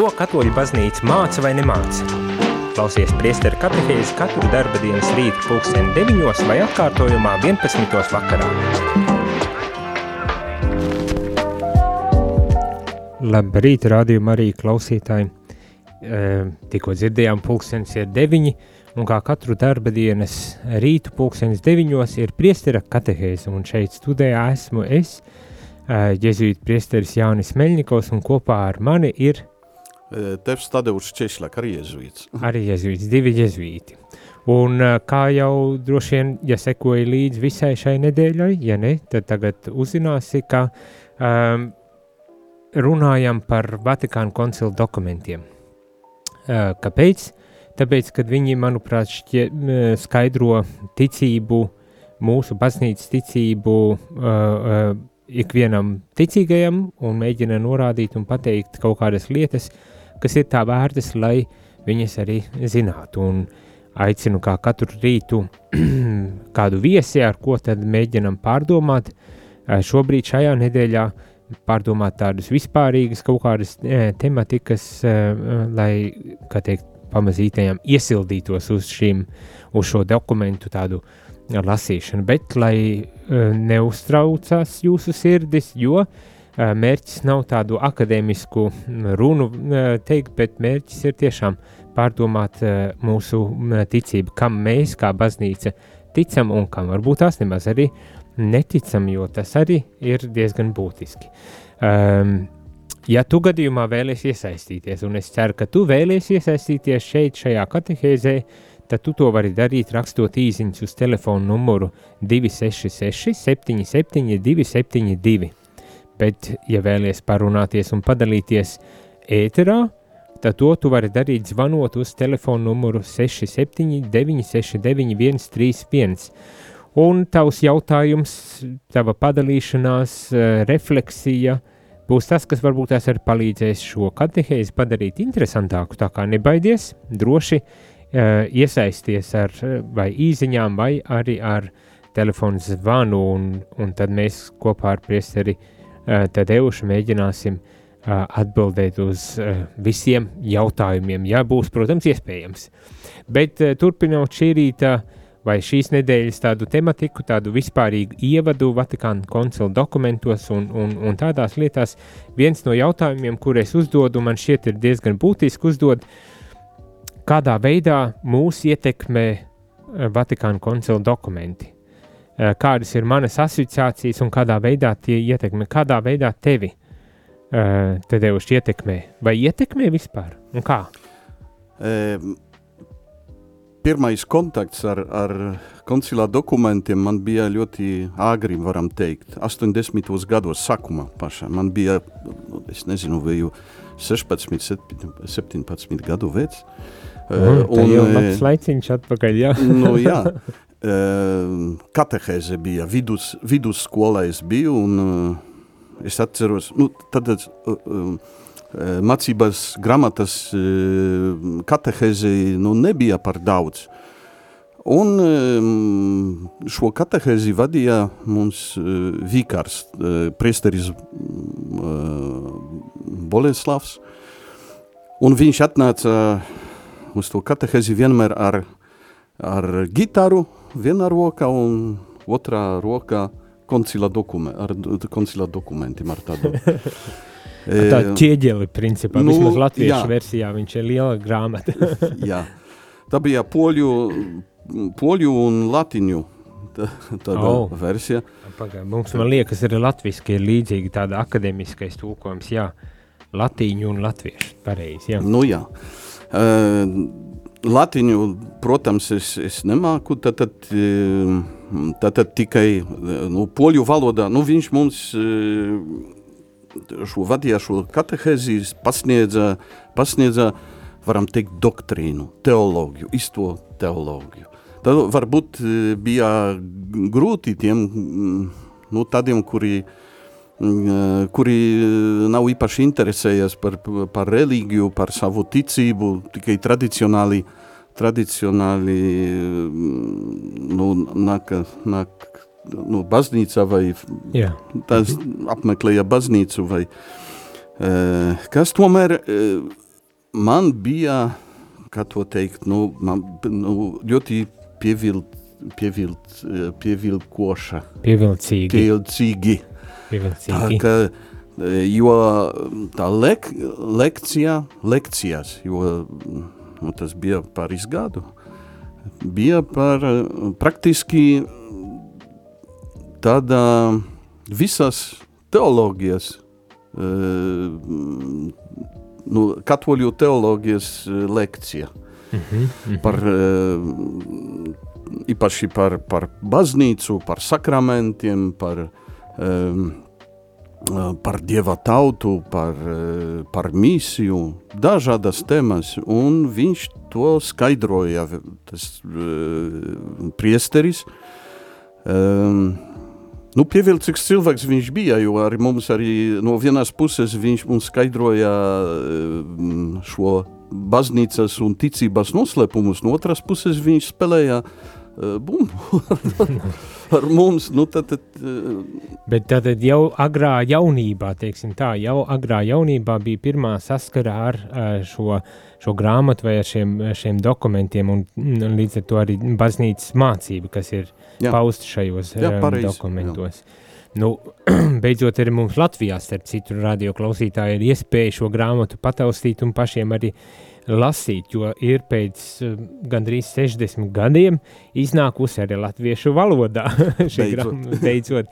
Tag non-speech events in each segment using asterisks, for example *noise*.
Ko katoļu baznīca māca vai nemāca? Klausies priesteru katehēzi katru darba dienas rītu pulksteni 9 vai atkārtojumā 11. vakarā. Labrīt, rādījuma arī klausītāji. E, tikko dzirdējām, pulkstenis ir 9, un kā katru darba dienas rītu pulkstenis 9 ir priestera katehēze, un šeit studijā esmu es, Jēzus priesteris Jānis Meļņikovs, un kopā ar mani ir Tevs Tadeušs Češļak, arī jezuīts. arī jezuīts, divi jezuīti. Un kā jau droši vien, ja sekoja līdzi visai šai nedēļai, ja ne, tad tagad uzzināsi, ka um, runājam par Vatikānu koncilu dokumentiem. Uh, kāpēc? Tāpēc, kad viņi, manuprāt, šķie, skaidro ticību, mūsu baznīcas ticību uh, uh, ikvienam ticīgajam un mēģina norādīt un pateikt kaut kādas lietas, uh, kas ir tā vērtas, lai viņas arī zinātu. Un aicinu kā katru rītu *clears throat* kādu viesi, ar ko tad mēģinam pārdomāt. Šobrīd šajā nedēļā pārdomāt tādus vispārīgas kaut kādas tematikas, lai, kā teikt, pamazītajām iesildītos uz šīm, uz šo dokumentu tādu lasīšanu, bet lai neuztraucās jūsu sirdis, jo uh, mērķis nav tādu akadēmisku runu teikt, bet mērķis ir tiešām pārdomāt mūsu ticību, kam mēs kā baznīca ticam un kam varbūt tās nemaz arī neticam, jo tas arī ir diezgan būtiski. Um, ja tu gadījumā vēlies iesaistīties, un es ceru, ka tu vēlies iesaistīties šeit, šajā katehēzē, tad tu to vari darīt rakstot īsiņus uz telefonu numuru 266 77 272 bet, ja vēlies parunāties un padalīties ēterā, tad to tu vari darīt zvanot uz telefonu numuru 679 691 131. Un tavs jautājums, tava padalīšanās, eh, refleksija būs tas, kas varbūt tās arī palīdzēs šo katehēzi padarīt interesantāku. Tā kā nebaidies, droši uh, iesaisties ar vai īziņām, vai arī ar telefonu zvanu, un, un tad mēs kopā ar priesteri uh, Eh, tad eušu mēģināsim eh, atbildēt uz eh, visiem jautājumiem, ja būs, protams, iespējams. Bet turpinot šī rīta vai šīs nedēļas tādu tematiku, tādu vispārīgu ievadu Vatikāna koncila dokumentos un, un, un tādās lietās, viens no jautājumiem, kur es uzdodu, man šķiet ir diezgan būtiski uzdot, kādā veidā mūs ietekmē Vatikāna koncila dokumenti. Eh, kādas ir manas asociācijas un kādā veidā tie ietekmē, kādā veidā tevi uh, te devuši ietekmē, vai ietekmē vispār, un kā? E, pirmais kontakts ar, ar koncilā dokumentiem man bija ļoti āgri, varam teikt, 80. gados sākumā pašā. Man bija, es nezinu, biju 16, 17 gadu vecs. Mm, un, jau labs laiciņš atpakaļ, jā. nu, jā, *laughs* katehēze bija vidus, vidusskolā es biju, un es atceros, nu, tad mācības gramatas katehēzi nu, nebija par daudz. Un šo katehēzi vadīja mums vīkārs, priesteris Boleslavs, un viņš atnāca uz to katehēzi vienmēr ar, ar gitāru, vienā rokā un otrā rokā koncila, dokume, ar, koncila dokumentiem ar tādu. *laughs* Tā ķieģeli, principā, nu, vismaz latviešu jā. versijā, viņš ir liela grāmata. *laughs* jā, tā bija poļu, poļu un latiņu tā, tāda oh. versija. Pagā, mums, man liekas, ir latviski ir līdzīgi tāda akademiskais tūkojums, jā, latīņu un latviešu, pareizi, jā. Nu jā. Uh, Latviju, protams, es, es nemāku, tad, tad, tad, tad tikai nu, poļu valodā. Nu, viņš mums šo vadīja šo katehēzijas, pasniedza, pasniedza, varam teikt, doktrīnu, teoloģiju, isto teoloģiju. Tad varbūt bija grūti tiem, nu, tādiem, kuri, kuri nav īpaši interesējies par, par reliģiju, par savu ticību, tikai tradicionāli, tradicionāli nu, nāk, nāk nu, baznīcā vai Jā. tas apmeklēja baznīcu vai kas tomēr man bija, kā to teikt, nu, man, nu, ļoti pievilt, pievilt, pievilkoša. Pievilcīgi. Pievilcīgi. Tā, ka, jo tā lek, lekcija, lekcijas, jo nu, tas bija par izgādu, bija par praktiski tāda visas teoloģijas, nu, katoļu teoloģijas lekcija. Mm -hmm. par, īpaši par, par baznīcu, par sakramentiem, par, par dieva tautu, par, par misiju, dažādas temas, un viņš to skaidroja, tas priesteris. Um, Nu, pievilcīgs cilvēks viņš bija, jo arī mums arī no vienas puses viņš mums skaidroja šo baznīcas un ticības noslēpumus, no otras puses viņš spēlēja bumbu *laughs* ar mums. Nu, tad, tad, Bet tad jau agrā jaunībā, teiksim tā, jau agrā jaunībā bija pirmā saskara ar šo, šo grāmatu vai ar šiem, šiem dokumentiem un, un līdz ar to arī baznīcas mācība, kas ir jā. pausta šajos jā, pareiz, dokumentos. Jā. Nu, *clears throat* beidzot, arī mums Latvijā, starp citu, radio klausītāji ir iespēja šo grāmatu pataustīt un pašiem arī lasīt, jo ir pēc uh, gandrīz 60 gadiem iznākusi arī latviešu valodā. *laughs* Šī grāmata beidzot.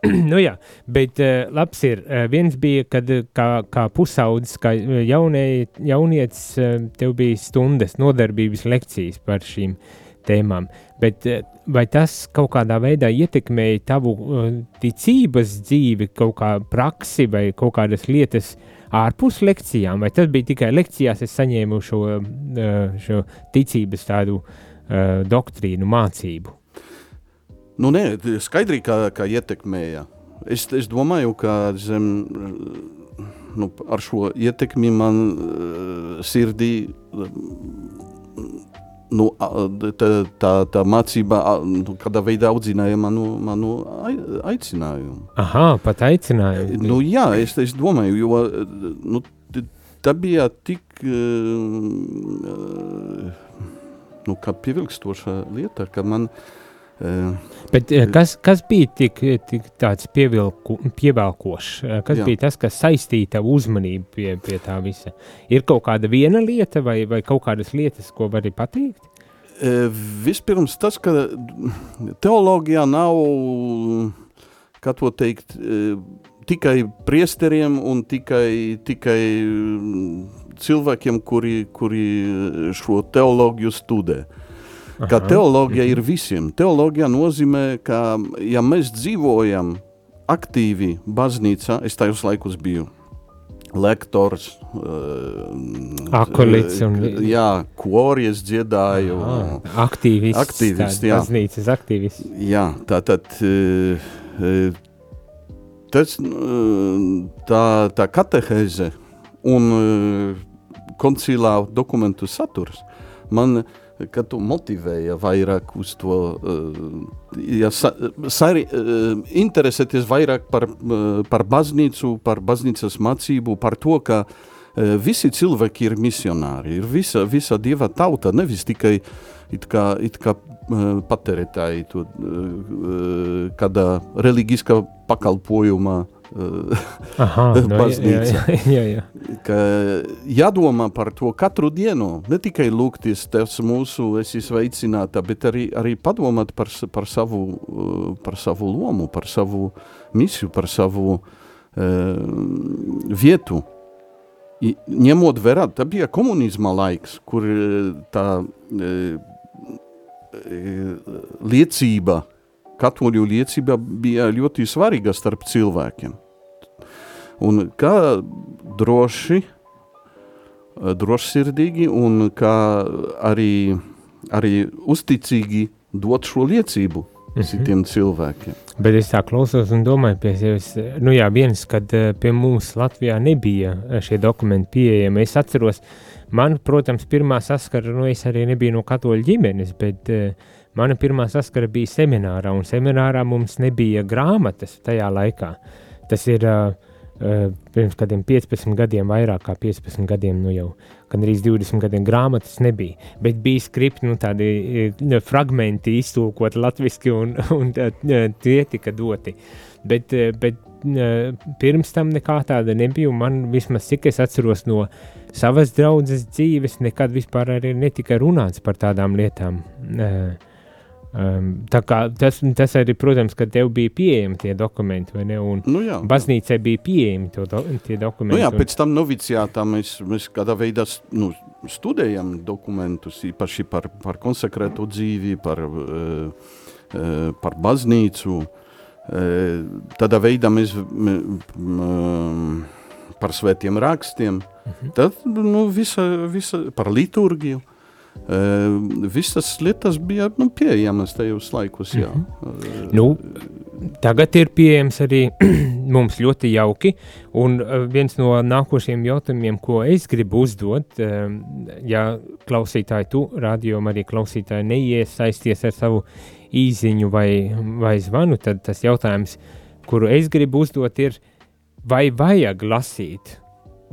*clears throat* nu jā, bet uh, labs ir, uh, viens bija, kad kā, kā pusaudzis, kā jaunie, jaunietis, uh, tev bija stundas nodarbības lekcijas par šīm tēmām, bet uh, vai tas kaut kādā veidā ietekmēja tavu uh, ticības dzīvi, kaut kā praksi vai kaut kādas lietas ārpus lekcijām, vai tas bija tikai lekcijās, es saņēmu šo, uh, šo ticības tādu uh, doktrīnu mācību? Nu, nē, skaidri, kā, kā ietekmēja. Es, es domāju, ka zem, nu, ar šo ietekmi man uh, sirdī nu, tā, tā, tā mācība, nu, kādā veidā audzināja manu, manu aicinājumu. Aha, pat aicinājumu. Nu, jā, es, es domāju, jo nu, tā bija tik nu, pievilkstoša lieta, ka man. Bet kas, kas bija tik, tik tāds pievilku, pievelkošs? Kas jā. bija tas, kas saistīja tavu uzmanību pie, pie tā visa? Ir kaut kāda viena lieta vai, vai kaut kādas lietas, ko vari pateikt? Vispirms tas, ka teoloģijā nav, kā to teikt, tikai priesteriem un tikai, tikai cilvēkiem, kuri, kuri šo teoloģiju studē. Ka teoloģija ir visiem. Teoloģija nozīmē, ka ja mēs dzīvojam aktīvi baznīcā, es tajos laikos biju lektors. Uh, Akolīts un... Jā, korijas dziedāju. Aha, aktīvists. Aktīvists, jā. Baznīcas aktīvists. Jā, tātad uh, tas, tā, tā katehēze un uh, koncilā dokumentu saturs man uh, ka tu motivēja vairāk uz to, ja sa, sari, interesēties vairāk par, par baznīcu, par baznīcas mācību, par to, ka visi cilvēki ir misionāri, ir visa, visa dieva tauta, nevis tikai it kā, it kā patērētāji to, kādā reliģiskā pakalpojumā baznīca. *laughs* No, jā, jā, jā. Ka jādomā par to katru dienu, ne tikai lūgties, tas mūsu esi sveicināta, bet arī, arī padomāt par, par, savu, par savu lomu, par savu misiju, par savu uh, vietu. I, ņemot vērā, tā bija komunisma laiks, kur tā uh, liecība, katoļu liecība bija ļoti svarīga starp cilvēkiem. Un kā droši, drošsirdīgi un kā arī, arī uzticīgi dot šo liecību mhm. citiem cilvēkiem. Bet es tā klausos un domāju pie sevis, nu jā, viens, kad eh, pie mums Latvijā nebija eh, šie dokumenti pieejami. Es atceros, man, protams, pirmā saskara, nu es arī nebiju no katoļu ģimenes, bet uh, Mana pirmā saskara bija seminārā, un seminārā mums nebija grāmatas tajā laikā. Tas ir uh, pirms kādiem 15 gadiem, vairāk kā 15 gadiem, nu jau gan arī 20 gadiem grāmatas nebija, bet bija skripti, nu tādi fragmenti iztulkot latviski un, un tie tika doti. Bet, bet pirms tam nekā tāda nebija, man vismaz cik es atceros no savas draudzes dzīves, nekad vispār netika runāts par tādām lietām. Uh, Um, tā kā tas, tas arī, protams, ka tev bija pieejami tie dokumenti, vai ne? Un Nu jā, baznīcai bija pieejami do, tie dokumenti. Nu jā, un- pēc tam novicijātā mēs, mēs kādā veidā nu, studējam dokumentus, īpaši par, par konsekrēto dzīvi, par, uh, uh, par baznīcu. Uh, tādā veidā mēs m, m, par svētiem rakstiem, Mhm. tad nu, visa, visa par liturgiju. Uh, visas lietas bija nu, pieejamas tajos laikos. Jā. Uh, Nu, tagad ir pieejams arī *clears throat* mums ļoti jauki. Un uh, viens no nākošajiem jautājumiem, ko es gribu uzdot, um, ja klausītāji, tu, radio arī klausītāji, neiesaisties ar savu īziņu vai, vai zvanu, tad tas jautājums, kuru es gribu uzdot, ir, vai vajag lasīt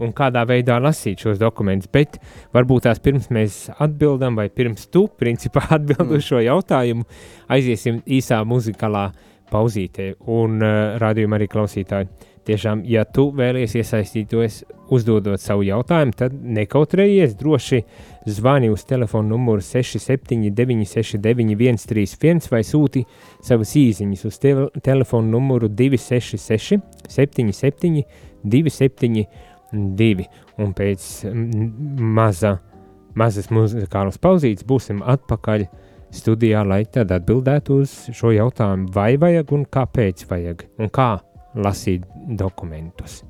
un kādā veidā lasīt šos dokumentus. Bet varbūt tās pirms mēs atbildam, vai pirms tu, principā, *laughs* atbild uz šo jautājumu, aiziesim īsā muzikālā pauzītē. Un uh, rādījumā arī klausītāji, tiešām, ja tu vēlies iesaistīties, uzdodot savu jautājumu, tad nekautrējies droši zvani uz telefonu numuru 679 691 131 vai sūti savas īziņas uz te telefonu numuru 266 77 27 2. Un pēc maza, mazas muzikālas pauzītes būsim atpakaļ studijā, lai tad atbildētu uz šo jautājumu, vai vajag un kāpēc vajag, un kā lasīt dokumentus.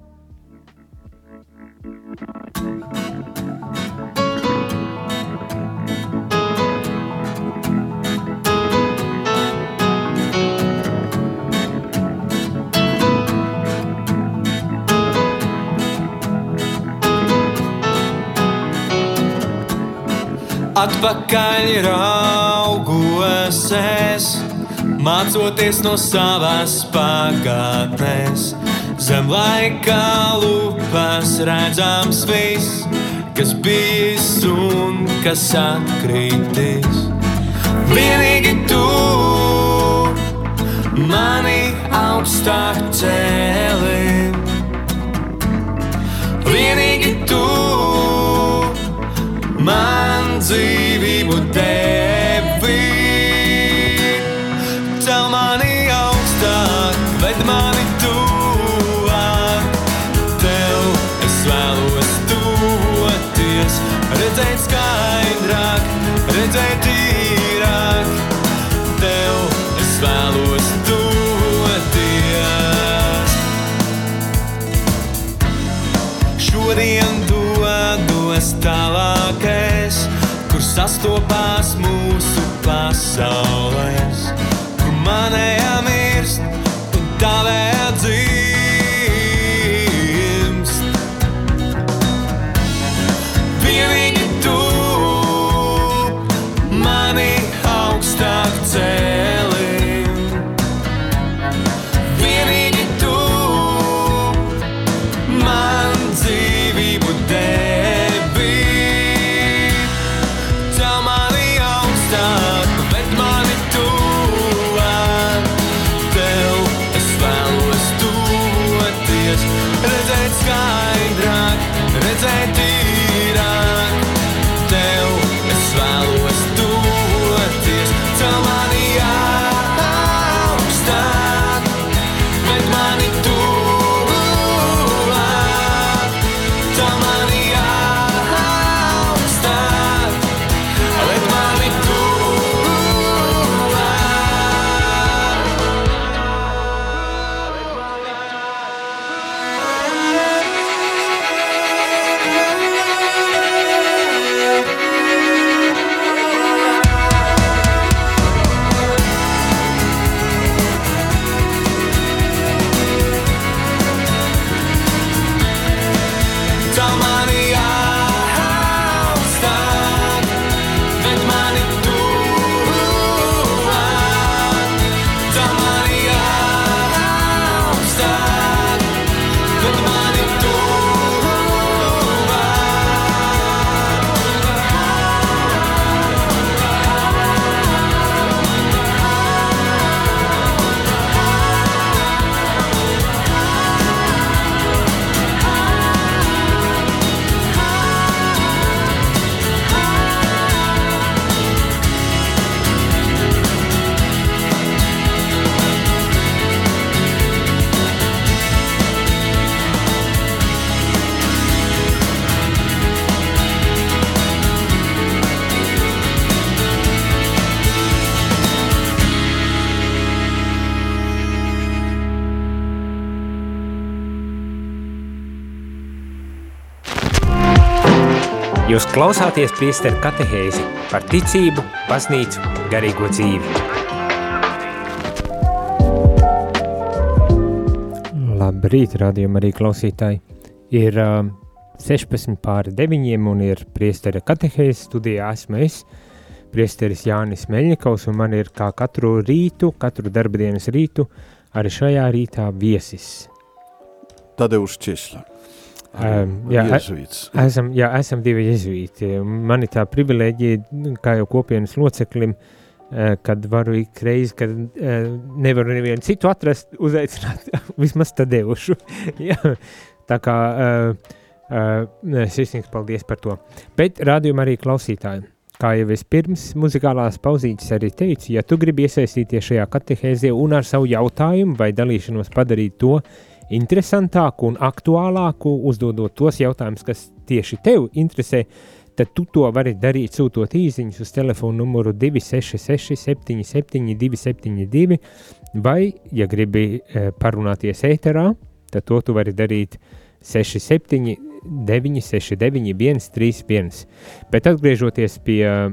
Atpakaļ raugos es, mācoties no savas pagātnes. Zem laika lupas redzams viss, kas bijis un kas atkritis. Vienīgi tu mani augstāk cēlini. Vienīgi sastopās mūsu pasaules, kur manējā mirst un tavējā Jūs klausāties priesteru katehēzi par ticību, baznīcu, garīgo dzīvi. Labrīt, rādījumā arī klausītāji. Ir uh, 16 pāri 9 un ir priestera katehēzi studijā esmu es, priesteris Jānis Meļņikovs, un man ir kā katru rītu, katru darba dienas rītu, arī šajā rītā viesis. Tadeusz Česla. Um, jā. Esam, jā, esam divi jezuīti. Man ir tā privilēģija, kā jau kopienas loceklim, eh, kad varu ik reizi, kad eh, nevaru nevienu citu atrast, uzaicināt *laughs* vismaz tadeušu. *laughs* jā, tā kā uh, uh, sirsnīgs paldies par to. Bet rādījumā arī klausītājiem. Kā jau es pirms muzikālās pauzītes arī teicu, ja tu gribi iesaistīties šajā katehēzē un ar savu jautājumu vai dalīšanos padarīt to interesantāku un aktuālāku, uzdodot tos jautājumus, kas tieši tev interesē, tad tu to vari darīt sūtot īsiņus uz telefonu numuru 266 77 272 vai, ja gribi e, parunāties ēterā, tad to tu vari darīt 67 969 131. Bet atgriežoties pie uh,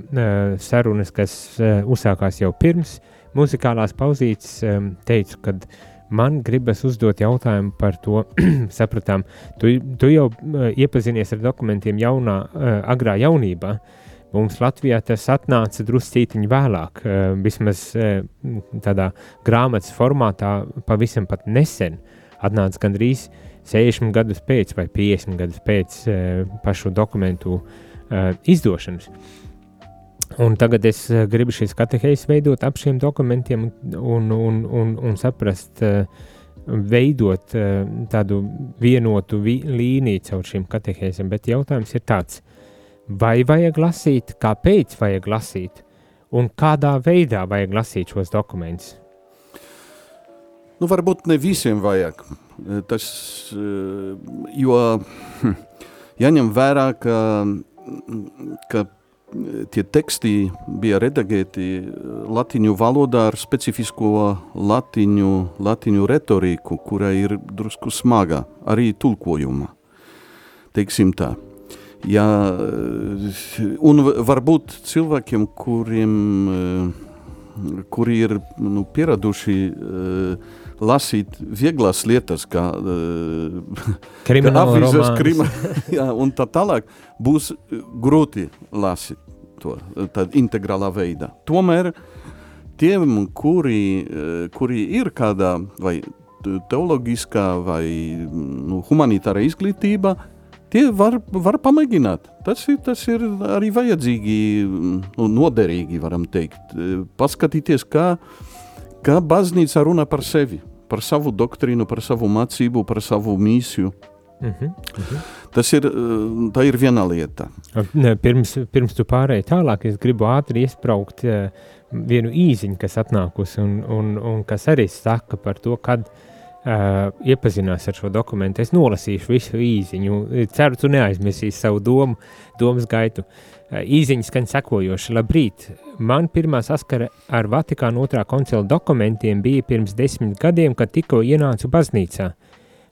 sarunas, kas uh, uzsākās jau pirms muzikālās pauzītes, um, teicu, kad man gribas uzdot jautājumu par to, *clears throat* sapratām, tu, tu jau uh, iepazinies ar dokumentiem jaunā, uh, agrā jaunībā, Mums Latvijā tas atnāca druscītiņi vēlāk, uh, vismaz tādā grāmatas formātā pavisam pat nesen atnāca gandrīz uh, 60 gadus pēc vai 50 gadus pēc pašu dokumentu izdošanas. Un tagad es uh, gribu šīs katehēzes veidot ap šiem dokumentiem un, un, un, un saprast, uh, veidot uh, tādu vienotu vi līniju caur šīm katehēzēm, bet jautājums ir tāds, vai vajag lasīt, kāpēc vajag lasīt, un kādā veidā vajag lasīt šos dokumentus? Nu, varbūt ne visiem vajag. Tas, jo hm, jāņem vērā, ka, ka tie teksti bija redagēti latiņu valodā ar specifisko latiņu retoriku, kura ir drusku smaga, arī tulkojuma. Teiksim tā. Ja, un varbūt cilvēkiem, kuriem, kuri ir nu, pieraduši uh, lasīt vieglas lietas, kā *laughs* krimināla *laughs* jā, un tā tālāk, būs grūti lasīt to tad integrālā veidā. Tomēr tiem, kuri, kuri ir kādā vai teoloģiskā vai nu, humanitāra izglītība, tie var, var pamēģināt. Tas ir, tas ir arī vajadzīgi nu, noderīgi, varam teikt. Paskatīties, kā, kā baznīca runā par sevi par savu doktrīnu, par savu mācību, par savu mīsiju. Uh -huh, uh -huh. Tas ir, tā ir viena lieta. Pirms, pirms tu pārēji tālāk, es gribu ātri iespraukt uh, vienu īziņu, kas atnākusi un, un, un kas arī saka par to, kad uh, iepazinās ar šo dokumentu. Es nolasīšu visu īziņu. Ceru, tu neaizmirsīsi savu domu, domas gaitu. Uh, īziņas skan sekojoši. Labrīt! Man pirmā saskara ar Vatikāna otrā koncila dokumentiem bija pirms desmit gadiem, kad tikko ienācu baznīcā.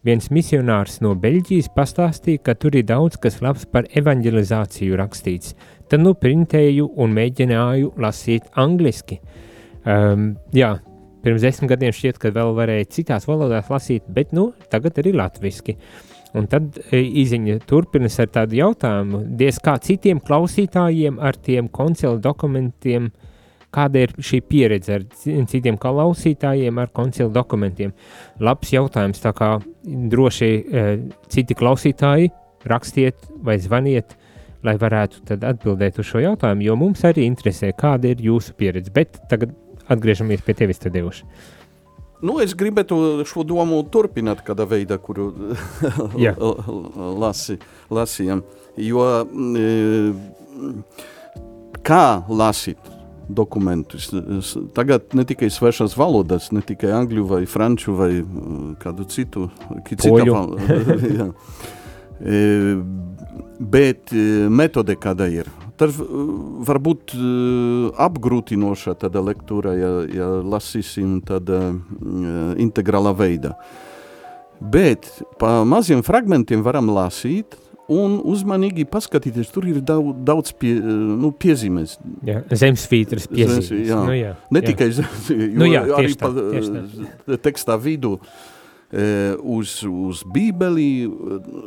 Viens misionārs no Beļģijas pastāstīja, ka tur ir daudz kas labs par evanģelizāciju rakstīts. Tad nu printēju un mēģināju lasīt angliski. Um, jā, pirms desmit gadiem šķiet, ka vēl varēja citās valodās lasīt, bet nu tagad arī latviski. Un tad e, īziņa turpinās ar tādu jautājumu, diez kā citiem klausītājiem ar tiem koncila dokumentiem, kāda ir šī pieredze ar citiem klausītājiem ar koncila dokumentiem. Labs jautājums, tā kā droši e, citi klausītāji rakstiet vai zvaniet, lai varētu tad atbildēt uz šo jautājumu, jo mums arī interesē, kāda ir jūsu pieredze. Bet tagad atgriežamies pie tevis, Tadeuši. Nu, es gribētu šo domu turpināt kādā veidā, kuru *laughs* lasi, lasījām. Jo kā lasīt dokumentus? Tagad ne tikai svešas valodas, ne tikai angļu vai franču vai kādu citu. Poļu. *laughs* jā. Bet metode kāda ir? Tas varbūt apgrūtinoša tāda lektūra, ja, ja lasīsim tādā integrālā veidā. Bet pa maziem fragmentiem varam lasīt, un uzmanīgi paskatīties. Tur ir daudz, daudz pie, nu, piezīmēs. Jā, zemesvītras piezīmes. Zemes- jā. Nu, jā, Ne jā. tikai zem- jo Nu jā, arī tā, pa, eh, tekstā vidū eh, uz, uz bībeli,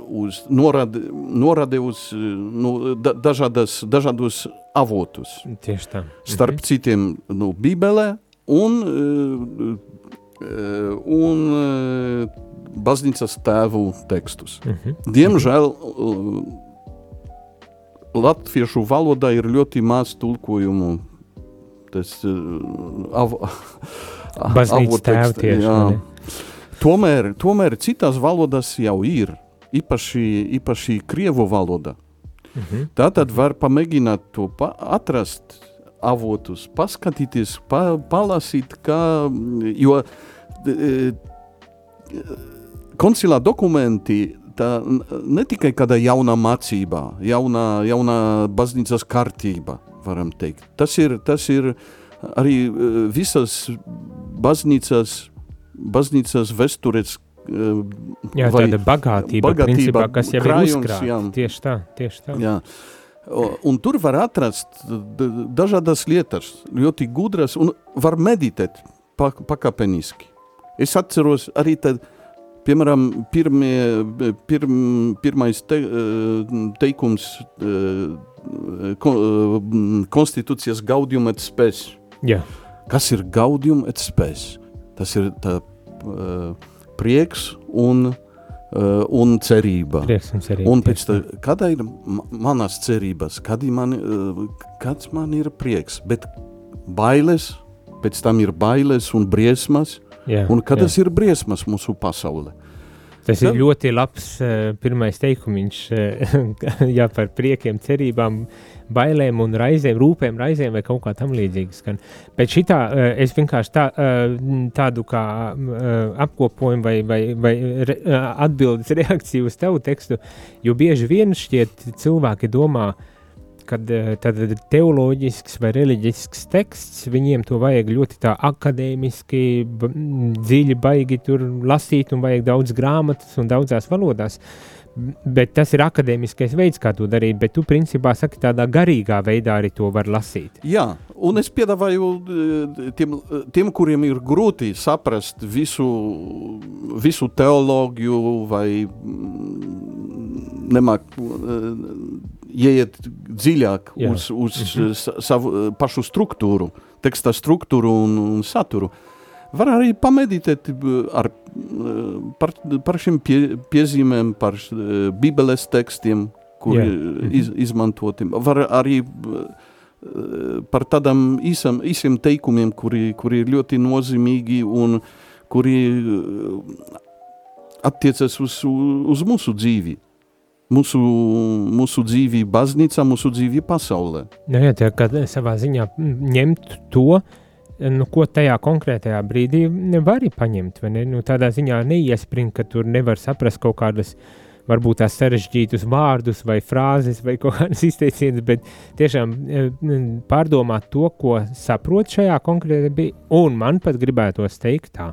uz norade, norade uz eh, nu, da, dažādas, dažādos avotus. Tieši tā. Starp citiem nu, bībelē un, eh, eh, un eh, baznīcas tēvu tekstus. Mhm. Diemžēl uh, latviešu valodā ir ļoti maz tulkojumu. Tas uh, av, *laughs* Baznīcas tēvu tieši, jā. Tomēr, tomēr citās valodās jau ir, īpaši, īpaši krievu valoda. Mhm. Tātad var pamēģināt to pa atrast avotus, paskatīties, pa, palasīt, kā, jo e, koncilā dokumenti tā ne tikai kāda jauna mācība, jauna, jauna baznīcas kārtība, varam teikt. Tas ir, tas ir arī e, visas baznīcas, baznīcas vēstures e, Jā, vai tāda bagātība, bagātība, principā, kas jau ir krājums, uzkrāta. jā. Tieši tā, tieši tā. Jā. Un tur var atrast dažādas lietas, ļoti gudras, un var meditēt pa, pakāpeniski. Es atceros arī tad, piemēram, pirmie, pirm, pirmais te, eh, teikums eh, eh, konstitūcijas gaudium et spēs. Jā, Kas ir gaudium et spēs? Tas ir tā, prieks un, un cerība. prieks un cerība. Un pēc tam, kāda ir ma- manas cerības, kad man, eh, kāds man ir prieks, bet bailes, pēc tam ir bailes un briesmas, Jā, un kad jā. tas ir briesmas mūsu pasaulē. Tas ir Jā. ļoti labs uh, pirmais teikumiņš uh, *laughs* jā, par priekiem, cerībām, bailēm un raizēm, rūpēm, raizēm vai kaut kā tam līdzīga. Bet šitā uh, es vienkārši tā, tādu kā apkopojumu vai, vai, vai atbildes *laughs* reakciju uz tavu tekstu, jo bieži vien šķiet cilvēki domā, kad uh, tad teoloģisks vai reliģisks teksts, viņiem to vajag ļoti akadēmiski, dziļi, baigi lasīt, un vajag daudz grāmatas un daudzās valodās. B- Bet tas ir akadēmiskais veids, kā to darīt, bet tu principā saki tādā garīgā veidā arī to var lasīt. Jā, un es piedāvāju eh, tiem, eh, tiem kuriem ir grūti saprast visu, visu teoloģiju vai mm, nemāk eh, ieiet dziļāk Jā. uz, uz -hmm. savu pašu struktūru, teksta struktūru un, un saturu. Var arī pameditēt ar, par, par šiem pie, piezīmēm, par bībeles tekstiem, kuri Jā. yeah. iz, izmantotiem. Var arī eh, par tādām īsam, īsiem teikumiem, kuri, kuri ir ļoti nozīmīgi un kuri eh, attiecas uz, uz mūsu dzīvi. Mūsu, mūsu dzīvi baznīcā, mūsu dzīvi pasaulē. Nu, jā, tā kā savā ziņā ņemt to, nu, ko tajā konkrētajā brīdī var arī paņemt. vai Ne? Nu, tādā ziņā neiespringt, ka tur nevar saprast kaut kādas varbūt tās sarežģītus vārdus vai frāzes vai kaut kādas *laughs* izteicienas, bet tiešām mm, pārdomāt to, ko saprot šajā konkrētajā brīdī. Un man pat gribētos teikt tā.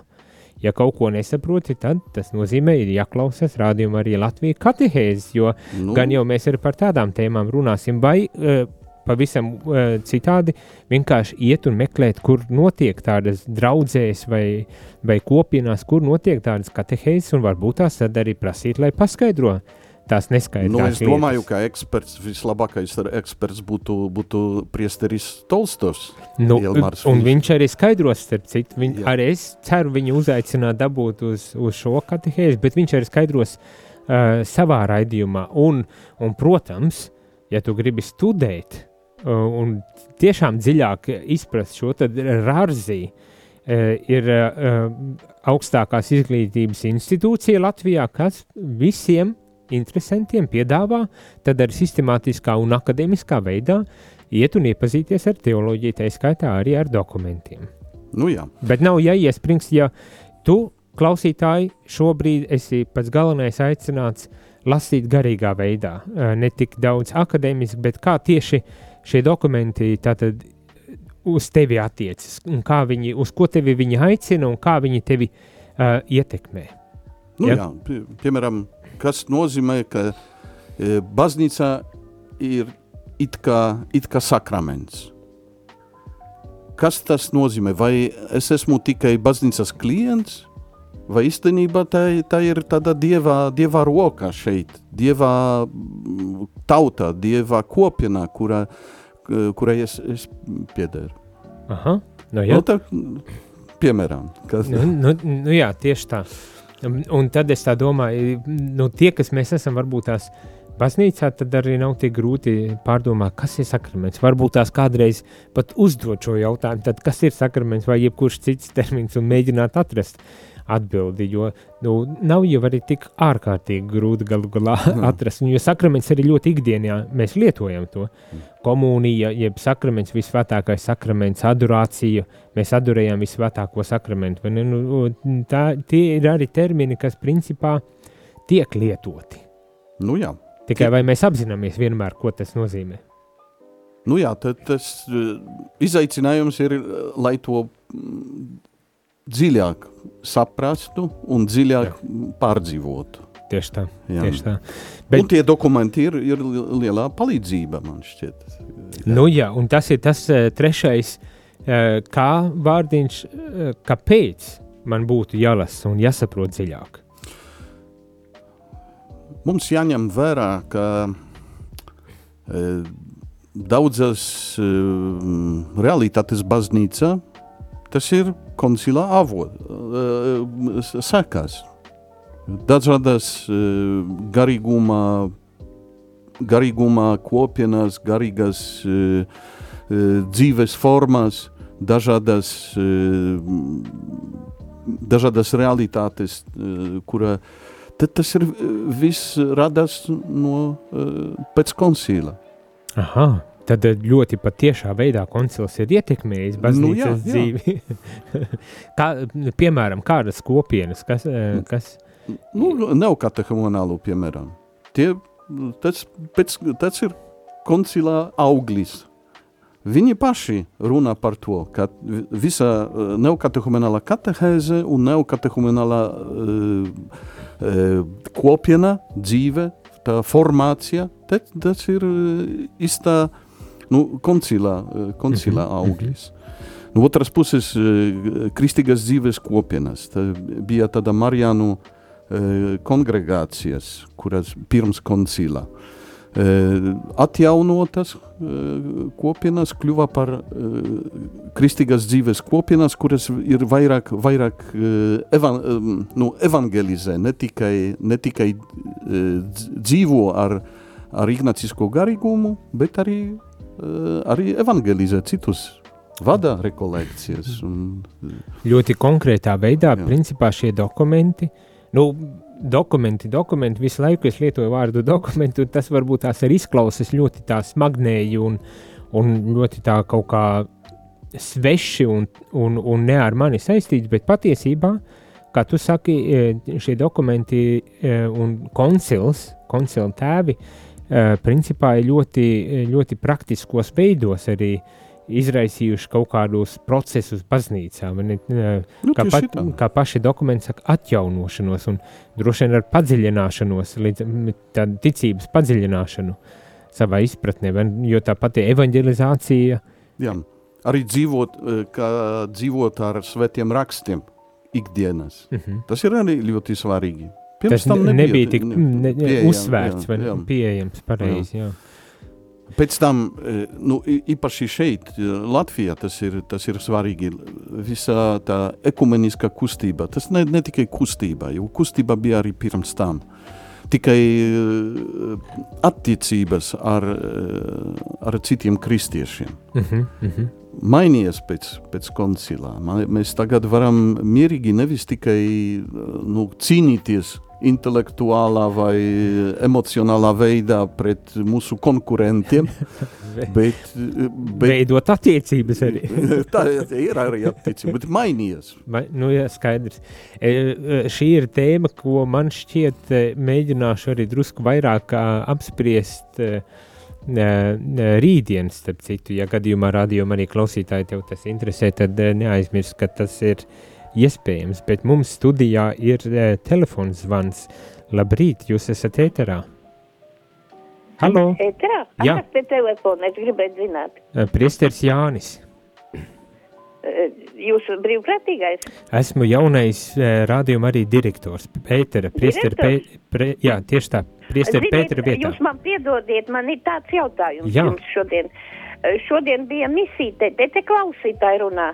Ja kaut ko nesaproti, tad tas nozīmē, ir jāklausās rādījumā arī Latvijas katehēzes, jo Nu, Gan jau mēs arī par tādām tēmām runāsim, vai uh, pavisam uh, citādi vienkārši iet un meklēt, kur notiek tādas draudzēs vai, vai kopienās, kur notiek tādas katehēzes, un varbūt tās tad arī prasīt, lai paskaidro tās neskaidrās Nu, es lietas. domāju, ka eksperts, vislabākais eksperts būtu, būtu priesteris Tolstovs. nu, Ilmārs un Viņš. viņš arī skaidros, starp citu, viņ, Jā. arī es ceru viņu uzaicināt dabūt uz, uz šo katehēzi, bet viņš arī skaidros uh, savā raidījumā. Un, un, protams, ja tu gribi studēt un tiešām dziļāk izprast šo, Rārzī uh, ir uh, augstākās izglītības institūcija Latvijā, kas visiem interesantiem piedāvā tad arī sistemātiskā un akadēmiskā veidā iet un iepazīties ar teoloģiju, tā skaitā arī ar dokumentiem. Nu jā, Bet nav jāiesprings, ja tu, klausītāji, šobrīd esi pats galvenais aicināts lasīt garīgā veidā, eh, ne tik daudz akadēmiski, bet kā tieši šie dokumenti tātad uz tevi attiecas, un kā viņi, uz ko tevi viņi aicina un kā viņi tevi uh, ietekmē. nu jā. jā pie, piemēram, kas nozīmē, ka e, baznīca ir it kā, it kā sakraments. Kas tas nozīmē? Vai es esmu tikai baznīcas klients, vai īstenībā tā, tā ir tāda dieva, dieva roka šeit, dieva mm, tauta, dieva kopienā, kura, kurai es, es piederu. Aha, nu jā. Nu, tā, piemēram, kas, Nu, nu, nu jā, tieši tā. Un, tad es tā domāju, nu, tie, kas mēs esam, varbūt tās baznīcā, tad arī nav tik grūti pārdomāt, kas ir sakraments. Varbūt tās kādreiz pat uzdot šo jautājumu, tad kas ir sakraments vai jebkurš cits termins un mēģināt atrast atbildi, jo nu, nav jau arī tik ārkārtīgi grūti galu galā *laughs* atrast, un, jo sakraments arī ļoti ikdienā mēs lietojam to. Komunija, jeb sakraments, visvētākais sakraments, adorācija, mēs adorējam visvētāko sakramentu. Nu, tā, tie ir arī termini, kas principā tiek lietoti. nu jā. Tikai vai mēs apzināmies vienmēr, ko tas nozīmē? Nu jā, tad tas eh, izaicinājums ir, eh, lai to mm, dziļāk saprastu un dziļāk pārdzīvotu. Tieši tā. Jā. Tieši tā. Bet, un tie dokumenti ir, ir li- lielā palīdzība, man šķiet. Nu, jā, un tas ir tas eh, trešais, eh, kā vārdiņš, eh, kāpēc man būtu jālasa un jāsaprot dziļāk. Mums jāņem vērā, ka daudzas realitātes baznīca tas ir koncilā avot, e, sekas. Dažādas e, garīguma, garīguma kopienas, garīgas dzīves formas, dažādas, dažādas realitātes, kura tad tas ir eh, viss radās no, eh, pēc koncila. Aha, tad eh, ļoti patiešā veidā koncils ir ietekmējis baznīcas Nu, jā, jā. dzīvi. *laughs* kā, piemēram, kādas kopienas, kas, eh, kas Nu, nav katehomonālu, piemēram. Tie, tas, pēc, tas ir koncilā auglis. Viņi paši runā par to, ka vi- visa eh, neokatehomenāla katehēze un neokatehomenāla uh, uh, kopiena, dzīve, tā formācija, tas, ir uh, īstā nu, koncilā, uh, koncilā Mhm, auglis. No otras puses, eh, kristīgās dzīves kopienas. Tā bija tāda Marijānu eh, kongregācijas, kuras pirms koncila. Eh, Atjaunotas eh, kopienas kļuva par eh, kristīgās dzīves kopienas, kuras ir vairāk, vairāk eh, evan, eh, nu, evangelizē, ne tikai, ne tikai eh, dz- dzīvo ar, ar ignacisko garīgumu, bet arī, eh, arī evangelizē citus vada rekolekcijas. Un, ļoti konkrētā veidā, Jā. principā šie dokumenti, nu, dokumenti, dokumenti, visu laiku es lietoju vārdu *laughs* dokumentu, un tas varbūt tās arī izklausās ļoti tā smagnēji un, un ļoti tā kaut kā sveši un, un, un ne ar mani saistīts, bet patiesībā, kā tu saki, šie dokumenti un koncils, koncila tēvi, e, principā ir ļoti, ļoti praktiskos veidos arī izraisījuši kaut kādus procesus baznīcā. vai ne? E, nu, kā, pat, tā. kā paši dokumenti saka, atjaunošanos un droši vien ar padziļināšanos, līdz tādu ticības padziļināšanu savā izpratnē, jo tā pati evanģelizācija, Jā. Arī dzīvot, eh, kā dzīvot ar svētiem rakstiem ikdienas. uh -huh. Tas ir arī ļoti svarīgi. Tas tam ne, nebija tik ne- pieejam, uzsvērts jā, vai jā. pieejams pareizi. Jā. Pēc tam, eh, nu, īpaši šeit, eh, Latvijā, tas ir, tas ir svarīgi. Visa tā ekumeniskā kustība, tas ne, ne tikai kustība, jo kustība bija arī pirms tam. Tikai eh, attiecības ar, ar citiem kristiešiem. Uh -huh, uh -huh. mainījies pēc, pēc koncilā. Mēs tagad varam mierīgi nevis tikai nu, cīnīties intelektuālā vai emocionālā veidā pret mūsu konkurentiem, *laughs* bet, bet Veidot attiecības arī. *laughs* tā ir arī attiecība, bet mainījies. Vai, nu, jā, skaidrs. E, e, šī ir tēma, ko man šķiet, e, mēģināšu arī drusku vairāk apspriest e, ne- ne, rītdien, starp citu. Ja gadījumā rādījumā arī klausītāji tev tas interesē, tad neaizmirst, ka tas ir iespējams. Bet mums studijā ir e, telefons zvans. Labrīt, jūs esat ēterā. Halo, Etrā? Jā. Kas te telefona? Es gribētu zināt. eh, priesteris Jānis. Eh, Jūs brīvprātīgais? Esmu jaunais uh, rādījuma arī direktors. Pētera, priesteri, pē, pre, jā, tieši tā, priesteri Ziniet, Pētera vietā. Jūs man piedodiet, man ir tāds jautājums Jā. jums šodien. Eh, Šodien bija misīte, te te klausītāji runā.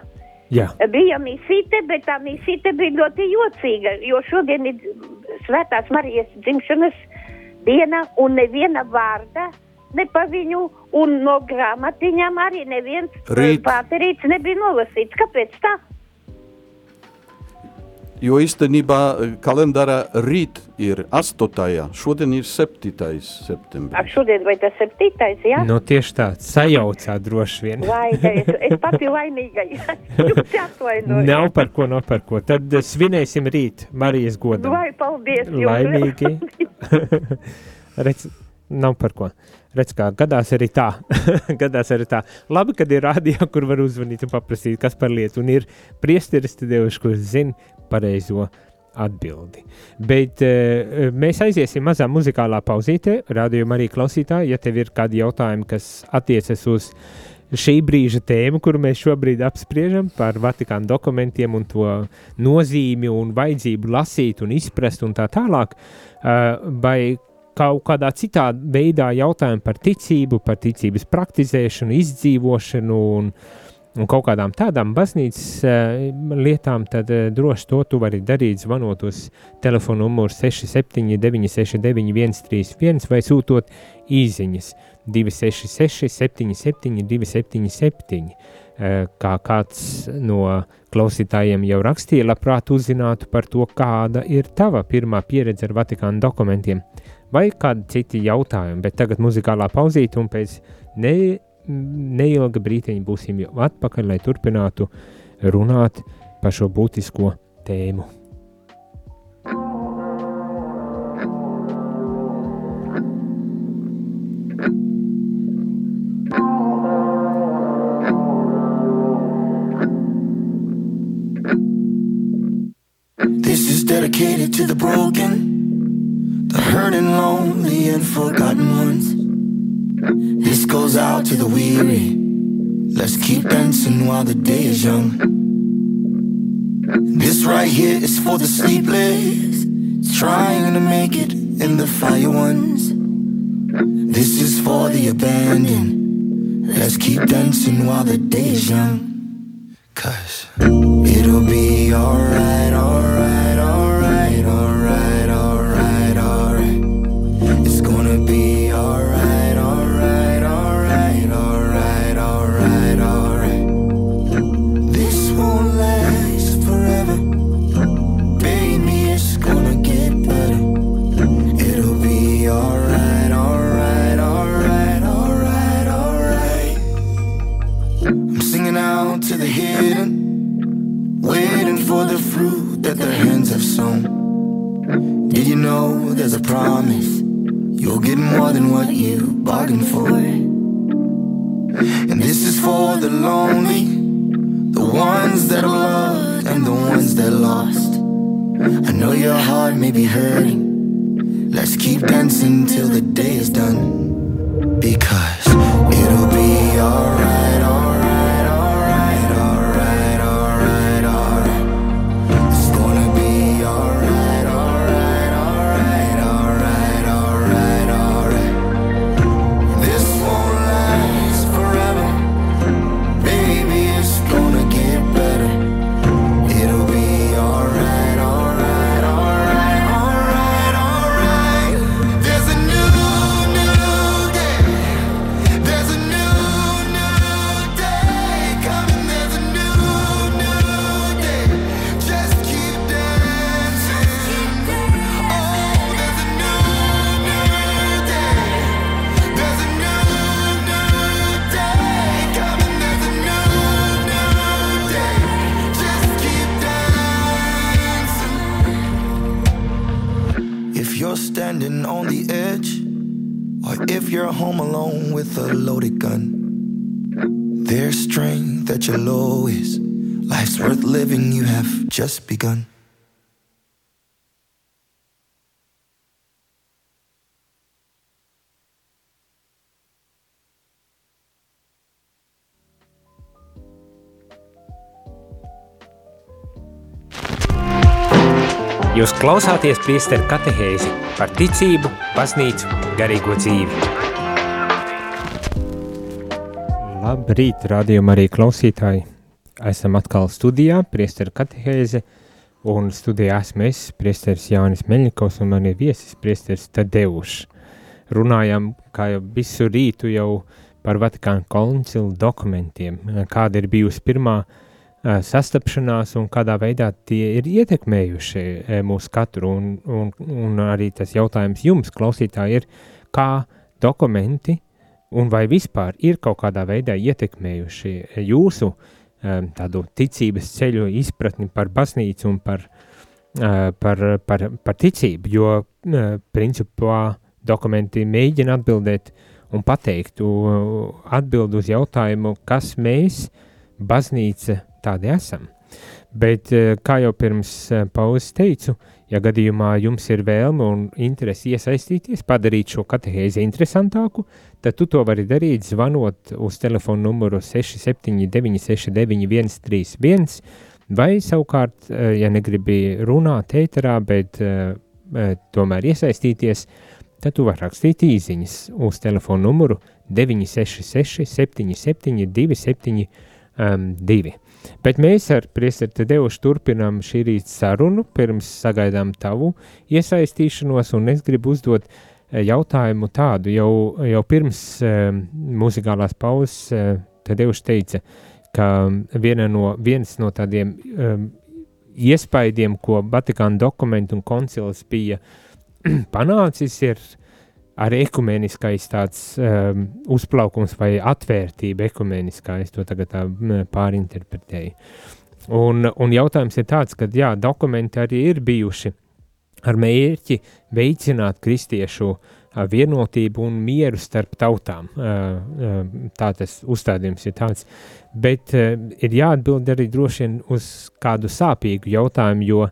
Jā, Bija misīte, bet tā misīte bija ļoti jocīga, jo šodien ir Svētās Marijas dzimšanas diena un neviena vārda ne pa viņu, un no grāmatiņām arī neviens Rīt. pāterīts nebija nolasīts. Kāpēc tā? Jo īstenībā eh, kalendārā rīt ir 8. šodien ir 7. Ak, septembris. šodien vai tas septītais, jā? nu tieši tā, sajaucā droši vien. Vai, es, es pati laimīga, *laughs* jums atvainoju. Nav par ko, nav par ko. Tad eh, svinēsim rīt Marijas godam. Vai, paldies jums. Laimīgi. *laughs* Redz, nav par ko. Redz, kā gadās arī tā. *laughs* gadās arī tā. Labi, kad ir rādījā, kur var uzvanīt un paprasīt, kas par lietu. Un ir priesteris, tad devuši, kurš zina pareizo atbildi. Bet uh, mēs aiziesim mazā muzikālā pauzītē. Rādījumā arī klausītāji, ja tev ir kādi jautājumi, kas attiecas uz šī brīža tēmu, kuru mēs šobrīd apspriežam par Vatikāna dokumentiem un to nozīmi un vajadzību lasīt un izprast un tā tālāk, uh, vai kaut kādā citā veidā jautājumi par ticību, par ticības praktizēšanu, izdzīvošanu un, un kaut kādām tādām baznīcas uh, lietām, tad uh, droši to tu vari darīt, zvanot uz telefonu numuru 679, 691, 131 vai sūtot īsiņas 266, 77, 277. Eh, Kā kāds no klausītājiem jau rakstīja, labprāt uzzinātu par to, kāda ir tava pirmā pieredze ar Vatikāna dokumentiem, vai kādi citi jautājumi. Bet tagad muzikālā pauzīte, un pēc ne, neilga brīdiņa būsim jau atpakaļ, lai turpinātu runāt par šo būtisko tēmu. This is dedicated to the broken, the hurt and lonely and forgotten ones. Goes out to the weary. Let's keep dancing while the day is young. This right here is for the sleepless, trying to make it in the fire ones. This is for the abandoned. Let's keep dancing while the day is young. Klausāties priesteru katehēzi par ticību, baznīcu, garīgo dzīvi. Labrīt, rādījumā arī klausītāji. Esam atkal studijā, priesteru katehēze, un studijā esmu es, priesteris Jānis Meļņikovs, un man ir viesis priesteris Tadeušs. Runājam, kā jau visu rītu jau par Vatikāna koncilu dokumentiem, kāda ir bijusi pirmā uh, sastapšanās un kādā veidā tie ir ietekmējuši mūsu katru, un, un, un arī tas jautājums jums, klausītāji, ir, kā dokumenti un vai vispār ir kaut kādā veidā ietekmējuši jūsu tādu ticības ceļu izpratni par baznīcu un par, par, par, par ticību, jo principā dokumenti mēģina atbildēt un pateikt atbildi uz jautājumu, kas mēs, baznīca, tādi esam. Bet, uh, kā jau pirms uh, pauzes teicu, ja gadījumā jums ir vēlme un interesi iesaistīties, padarīt šo katehēzi interesantāku, tad tu to vari darīt zvanot uz telefonu numuru 679 691 131 vai savukārt, uh, ja negribi runāt ēterā, bet tomēr iesaistīties, tad tu vari rakstīt īsiņas uz telefona numuru 966, 77, 272. Bet mēs ar Priesteru Tadeušu turpinām šī rīta sarunu, pirms sagaidām tavu iesaistīšanos, un es gribu uzdot eh, jautājumu tādu, jau, jau pirms um, muzikālās pauzes uh, Tadeuš teica, ka viena no, viens no tādiem um, iespaidiem, ko Vatikāna dokumentu un koncils bija *clears throat* panācis, ir arī ekumeniskais tāds um, uzplaukums vai atvērtība ekumeniskā, es to tagad tā pārinterpretēju. Un, un jautājums ir tāds, ka jā, dokumenti arī ir bijuši ar mērķi veicināt kristiešu uh, vienotību un mieru starp tautām. Tā tas uzstādījums ir tāds. Bet uh, ir jāatbild arī droši vien uz kādu sāpīgu jautājumu, jo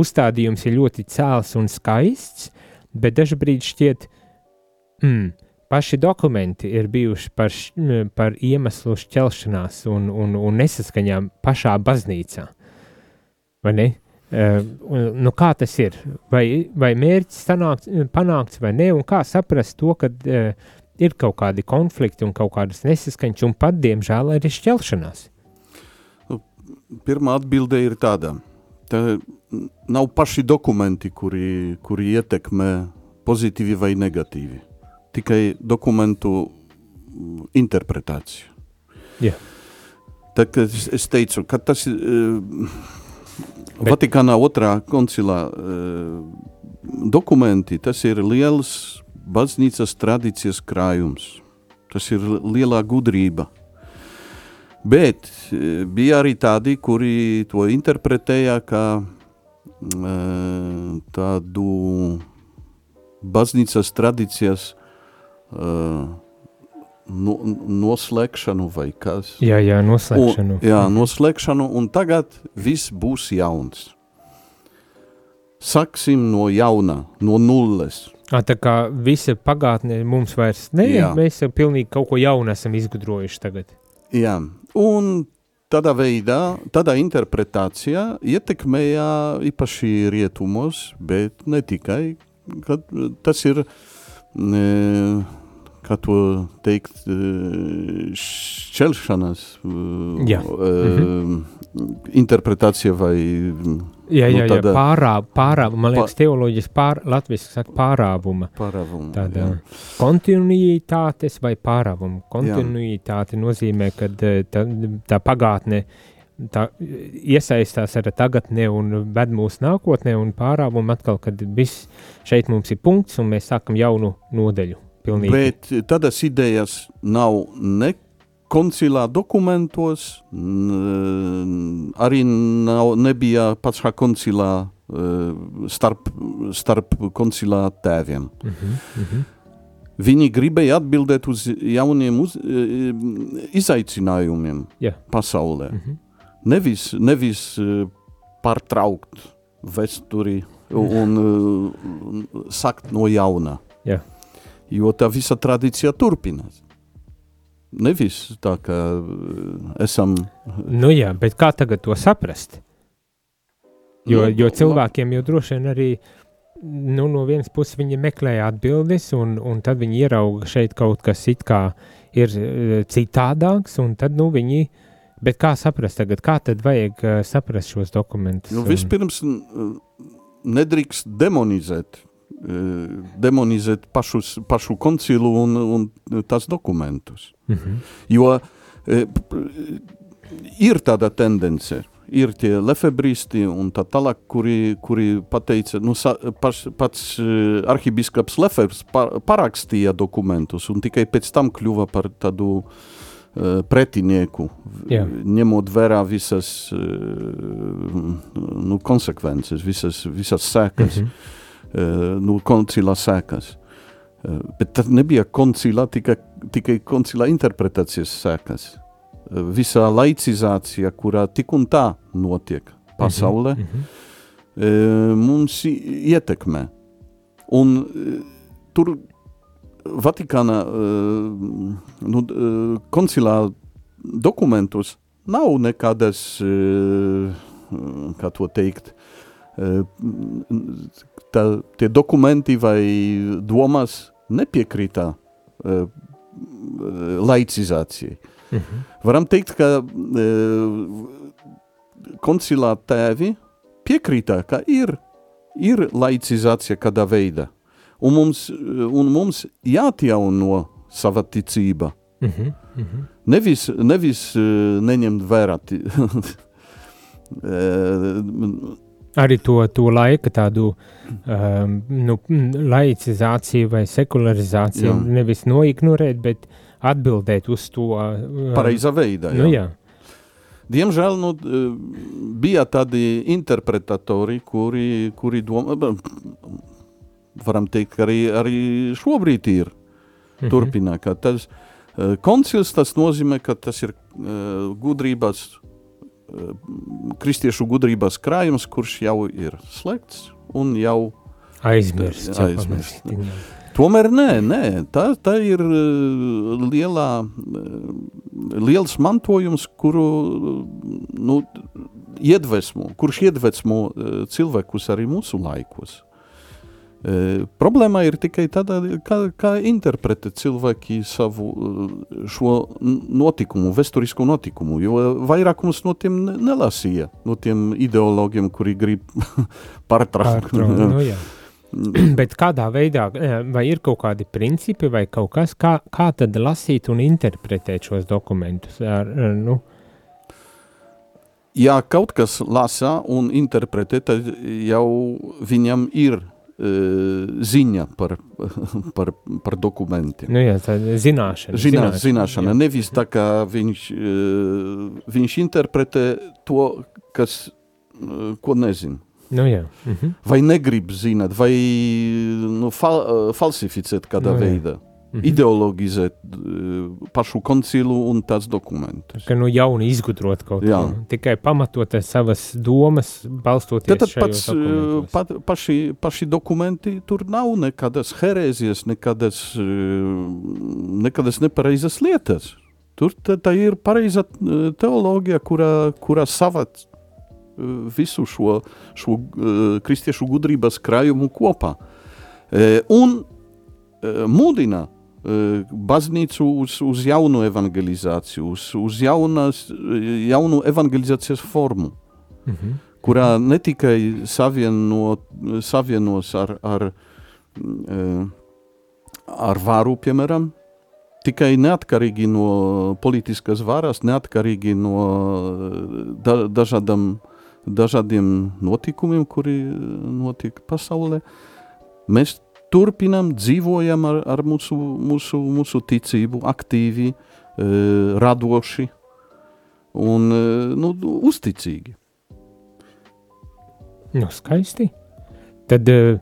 uzstādījums ir ļoti cēls un skaists, bet dažkārt šķiet, ka mm, paši dokumenti ir bijuši par, š, par iemeslu šķelšanās un, un, un nesaskaņām pašā baznīcā. Vai ne? Uh, nu, kā tas ir? Vai, vai mērķis sanāks, panākts vai nē, un kā saprast to, ka uh, ir kaut kādi konflikti un kaut kādas nesaskaņas, un pat, diemžēl, arī šķelšanās? Nu, pirmā atbilde ir tāda. Tā nav paši dokumenti, kuri, kuri ietekmē pozitīvi vai negatīvi tikai dokumentu mm, interpretāciju. Yeah. Tad, kad es, es teicu, ka tas ir uh, Bet... Vatikānā otrā koncilā uh, dokumenti, tas ir liels baznīcas tradīcijas krājums. Tas ir lielā gudrība. Bet uh, bija arī tādi, kuri to interpretēja kā uh, tādu baznīcas tradīcijas uh, no, noslēgšanu vai kas. Jā, jā, noslēgšanu. Un, jā, noslēgšanu, un tagad viss būs jauns. Saksim no jauna, no nulles. À, tā kā visa pagātne mums vairs ne, jā. mēs jau pilnīgi kaut ko jaunu esam izgudrojuši tagad. Jā, un tādā veidā, tādā interpretācijā ietekmēja īpaši rietumos, bet ne tikai, kad tas ir ne, kā to teikt, šķelšanas jā. Mhm. interpretācija vai Jā, jā, nu, jā pārāv, pārāv, man liekas, teoloģijas pār, latviski saka pārāvuma. Pārāvuma, Tāda kontinuitātes vai pārāvuma. Kontinuitāte jā. nozīmē, ka tā, tā pagātne tā iesaistās ar tagadne un ved mūsu nākotnē un pārāvumu atkal, kad viss šeit mums ir punkts un mēs sākam jaunu nodeļu. Pilnīgi. Bet tādas idejas nav ne koncilā dokumentos, arī nav, nebija pašā koncilā starp, starp koncilā tēviem. Uh -huh, uh -huh. Viņi gribēja atbildēt uz jauniem uz, izaicinājumiem yeah. pasaulē. Uh -huh. Nevis, nevis pārtraukt vēsturi un, un sakt no jauna. Yeah jo tā visa tradīcija turpinās. Nevis tā, ka esam. Nu jā, bet kā tagad to saprast? Jo, Nu, jo cilvēkiem jau droši vien arī nu, no vienas puses viņi meklē atbildes, un, un tad viņi ierauga šeit kaut kas it kā ir eh, citādāks, un tad nu, viņi. Bet kā saprast tagad, kā tad vajag uh, saprast šos dokumentus? Nu, vispirms nedrīkst demonizēt, demonizēt pašus, pašu koncilu un, un tās dokumentus. Mhm. Jo e, ir tāda tendence, ir tie lefebristi un tā tālāk, kuri, kuri pateica, nu, sa, paš, pats e, arhibiskaps Lefebvs pa, parakstīja dokumentus un tikai pēc tam kļuva par tādu e, pretinieku, Jā. ņemot vērā visas e, nu, konsekvences, visas, visas sekas, Mhm. mm -hmm. Nu, koncila sekas. E, Bet tad nebija koncila, tikai, tikai koncila interpretācijas sekas. E, Visa laicizācija, kurā tik un tā notiek pasaulē, mm. -hmm. mums ietekmē. Un tur Vatikāna nu, koncilā dokumentus nav nekādas, kā to teikt, tā, tie dokumenti vai domas nepiekrītā e, laicizācijai. Mhm. Varam teikt, ka e, koncilā tēvi piekrītā, ka ir, ir laicizācija kādā veidā. Un mums, un mums jāatjauno sava ticība. Mhm. Mhm. Nevis, nevis e, neņemt vērā. *laughs* Arī to, to laika tādu um, nu, mm, laicizāciju vai sekularizāciju Jā. nevis noignorēt, bet atbildēt uz to um, Pareizā veidā. Nu, jā. Diemžēl nu, bija tādi interpretatori, kuri, kuri domā, varam teikt, arī, arī šobrīd ir Mhm. turpina, ka tas e, koncils tas nozīmē, ka tas ir e, gudrības, kristiešu gudrības krājums, kurš jau ir slēgts un jau Aizmirst. jā, Aizmirst. pamazīt, jā. Tomēr nē, nē tā, tā ir uh, lielā, liels mantojums, kuru nu, iedvesmo, kurš iedvesmo cilvēkus arī mūsu laikos. Uh, problēma ir tikai tāda, kā, kā interpretē cilvēki savu uh, šo notikumu, vēsturisko notikumu, jo vairākums no tiem ne- nelasīja, no tiem ideologiem, kuri grib *laughs* pārtraukt. Nu, jā. *clears throat* Bet kādā veidā, vai ir kaut kādi principi vai kaut kas, kā, kā tad lasīt un interpretēt šos dokumentus? Ar, nu, ja kaut kas lasa un interpretē, tad jau viņam ir e, ziņa par, par, par dokumentiem. nu jā, tā zināšana. Zinā, zināšana, jā. nevis tā kā viņš, e, viņš interpretē to, kas, e, ko nezina. Nu jā. Mhm. Vai negrib zināt, vai nu, fal, e, falsificēt kādā Nu jā. veidā. Mhm. Ideologizēt e, pašu koncilu un tās dokumentus. Ka nu jauni izgudrot kaut ko. Tikai pamatot savas domas, balstoties Tad šajos pats, eh, dokumentos. pat, paši, paši dokumenti, tur nav nekādas herēzijas, nekādas, eh, nekādas nepareizas lietas. Tur tā, tā ir pareiza teoloģija, kurā, kurā eh, visu šo, šo kristiešu gudrības krājumu kopā. Un mudina baznīcu uz, uz jaunu evangelizāciju, uz, uz jaunas, jaunu evangelizācijas formu Mhm. kurā ne tikai savieno, savienos ar, ar, eh, ar varu, piemēram, tikai neatkarīgi no politiskas varas, neatkarīgi no eh, da, dažādam, dažādiem notikumiem, kuri notiek pasaulē. Mēs turpinām, dzīvojam ar, ar mūsu, mūsu, mūsu ticību, aktīvi, eh, radoši un eh, nu, uzticīgi. Nu, skaisti. Tad uh,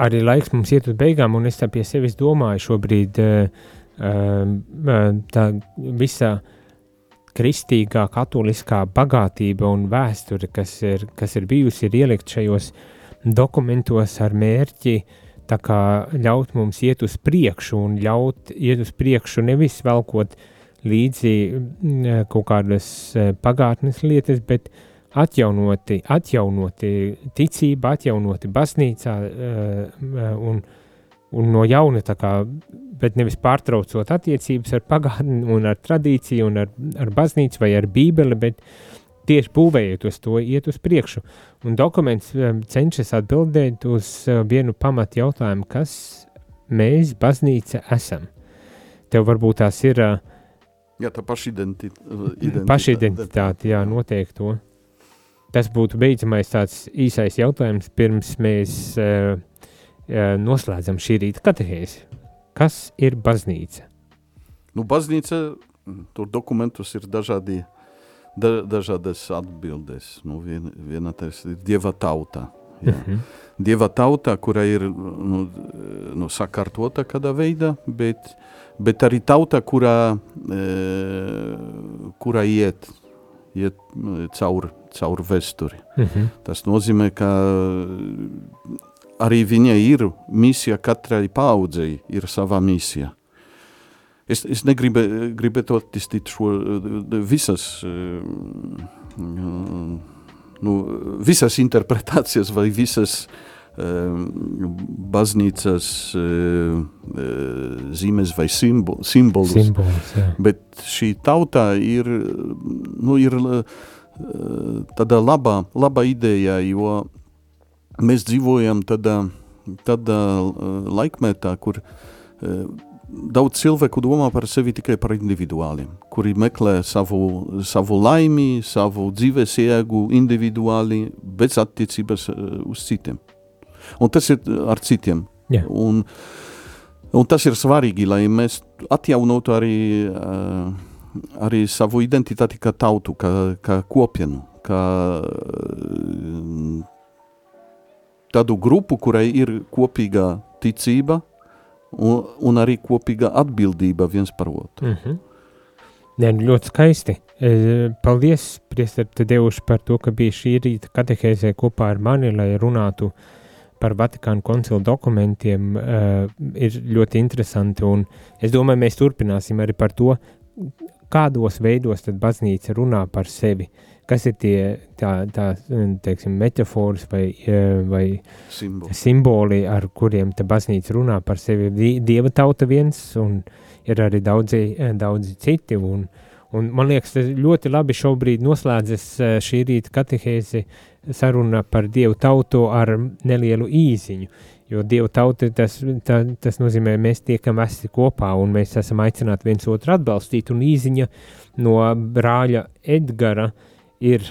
arī laiks mums iet uz beigām, un es tā pie sevis domāju šobrīd, uh, uh, tā visa kristīgā, katoliskā bagātība un vēsture, kas ir, kas ir bijusi, ir ielikt šajos dokumentos ar mērķi kā ļaut mums iet uz priekšu un ļaut iet uz priekšu nevis velkot līdzi mm, kaut kādas eh, pagātnes lietas, bet atjaunoti, atjaunoti ticība, atjaunoti baznīcā uh, un, un no jauna tā kā, bet nevis pārtraucot attiecības ar pagātni un ar tradīciju un ar, ar baznīcu vai ar bībeli, bet tieši būvējot uz to, iet uz priekšu. Un dokuments um, cenšas atbildēt uz uh, vienu pamatu jautājumu, kas mēs, baznīca, esam. Tev varbūt tās ir uh, Jā, tā pašidentitāte. pašidentitāte, jā, noteikti to. Tas būtu beidzamais tāds īsais jautājums, pirms mēs uh, uh, noslēdzam šī rīta katehēzi. Kas ir baznīca? Nu, baznīca, tur dokumentus ir dažādi, da, dažādas atbildes. Nu, viena, viena tas ir Dieva tauta. Jā. Mm -hmm. Dieva tauta, kura ir nu, nu, sakārtota kādā veidā, bet, bet arī tauta, kurā, e, kurā iet, iet caur, caur vēsturi. Mm -hmm. Tas nozīmē, ka arī viņai ir misija, katrai paudzei ir sava misija. Es, es negribu gribētu attīstīt šo visas, nu, visas interpretācijas vai visas baznīcas zīmes vai simbol, simbolus. Simbols, jā. Bet šī tauta ir, nu, ir tāda laba, laba ideja, jo mēs dzīvojam tādā, tādā laikmetā, kur daudz cilvēku domā par sevi tikai par individuāliem, kuri meklē savu, savu laimi, savu dzīves iegu individuāli, bez attiecības uz citiem. Un tas ir ar citiem. Jā. Un, un tas ir svarīgi, lai mēs atjaunotu arī, arī savu identitāti kā tautu, kā, kā kopienu, kā tādu grupu, kurai ir kopīga ticība un, un arī kopīga atbildība viens par otru. Mm -hmm. Nē, nu, ļoti skaisti. E, Paldies, Priester, Tadeuši, par to, ka bija šī rīta katehēzē kopā ar mani, lai runātu par Vatikānu koncilu dokumentiem. Uh, ir ļoti interesanti, un es domāju, mēs turpināsim arī par to, kādos veidos tad baznīca runā par sevi. Kas ir tie tā, tā, teiksim, metafors vai, e, vai Simboli. simboli, ar kuriem te baznīca runā par sevi. Die- Dieva tauta viens, un ir arī daudzi, eh, daudzi citi. Un, un man liekas, tas ļoti labi šobrīd noslēdzas eh, šī rīta katehēze saruna par Dievu tautu ar nelielu īziņu. Jo Dieva tauta tas, tā, tas nozīmē, mēs tiekam visi kopā un mēs esam aicināti viens otru atbalstīt. Un īziņa no brāļa Edgara ir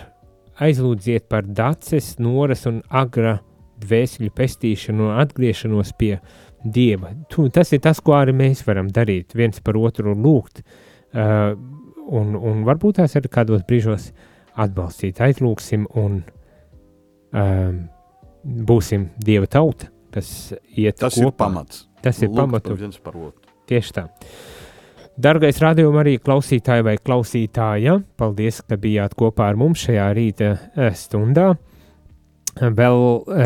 aizlūdziet par daces, noras un agra dvēsļu pestīšanu un atgriešanos pie Dieva. Tu, tas ir tas, ko arī mēs varam darīt, viens par otru lūgt, uh, un, un varbūt tās arī kādos brīžos atbalstīt, aizlūgsim un um, būsim Dieva tauta, kas iet Tas kopā. ir pamats. Tas ir otru. Tieši tā. Dargais radījuma arī klausītāji vai klausītāja, paldies, ka bijāt kopā ar mums šajā rīta eh, stundā. Vēl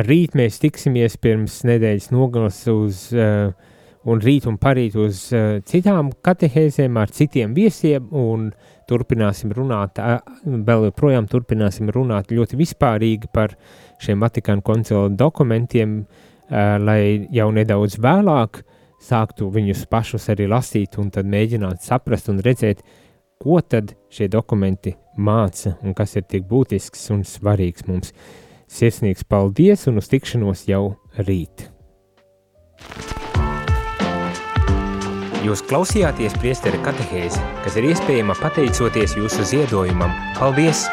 rīt mēs tiksimies pirms nedēļas nogalas uz, uh, un rīt un parīt uz uh, citām katehēzēm ar citiem viesiem, un turpināsim runāt, vēl joprojām turpināsim runāt ļoti vispārīgi par šiem Vatikāna koncila dokumentiem, lai jau nedaudz vēlāk sāktu viņus pašus arī lasīt un tad mēģināt saprast un redzēt, ko tad šie dokumenti māca un kas ir tik būtisks un svarīgs mums. Sirsnīgs paldies un uz tikšanos jau rīt! Jūs klausījāties priesteri katehēzi, kas ir iespējama pateicoties jūsu ziedojumam. Paldies!